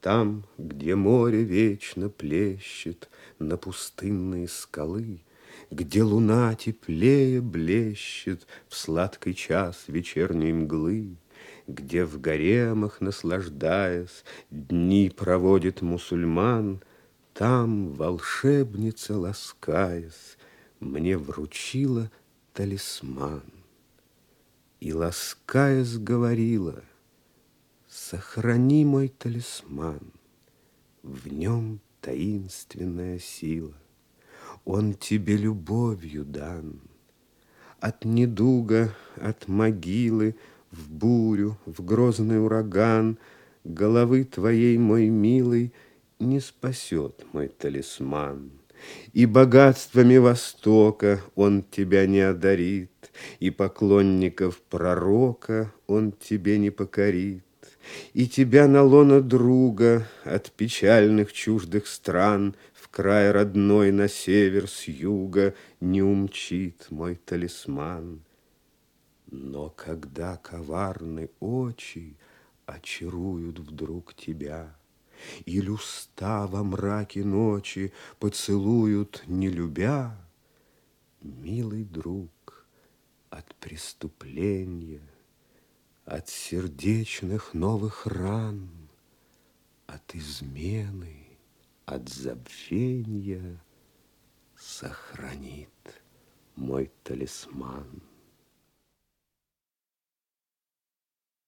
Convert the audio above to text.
Там, где море вечно плещет На пустынные скалы, Где луна теплее блещет В сладкий час вечерней мглы, Где в гаремах, наслаждаясь, Дни проводит мусульман, Там волшебница, ласкаясь, Мне вручила талисман. И, ласкаясь, говорила, Сохрани мой талисман, В нем таинственная сила, Он тебе любовью дан. От недуга, от могилы В бурю, в грозный ураган Головы твоей, мой милый, Не спасет мой талисман. И богатствами Востока Он тебя не одарит, И поклонников пророка Он тебе не покорит, И тебя на лоно друга От печальных чуждых стран В край родной на север с юга Не умчит мой талисман. Но когда коварны очи Очаруют вдруг тебя, Иль уста во мраке ночи Поцелуют, не любя, Милый друг, от преступления, От сердечных новых ран, От измены, от забвенья Сохранит мой талисман.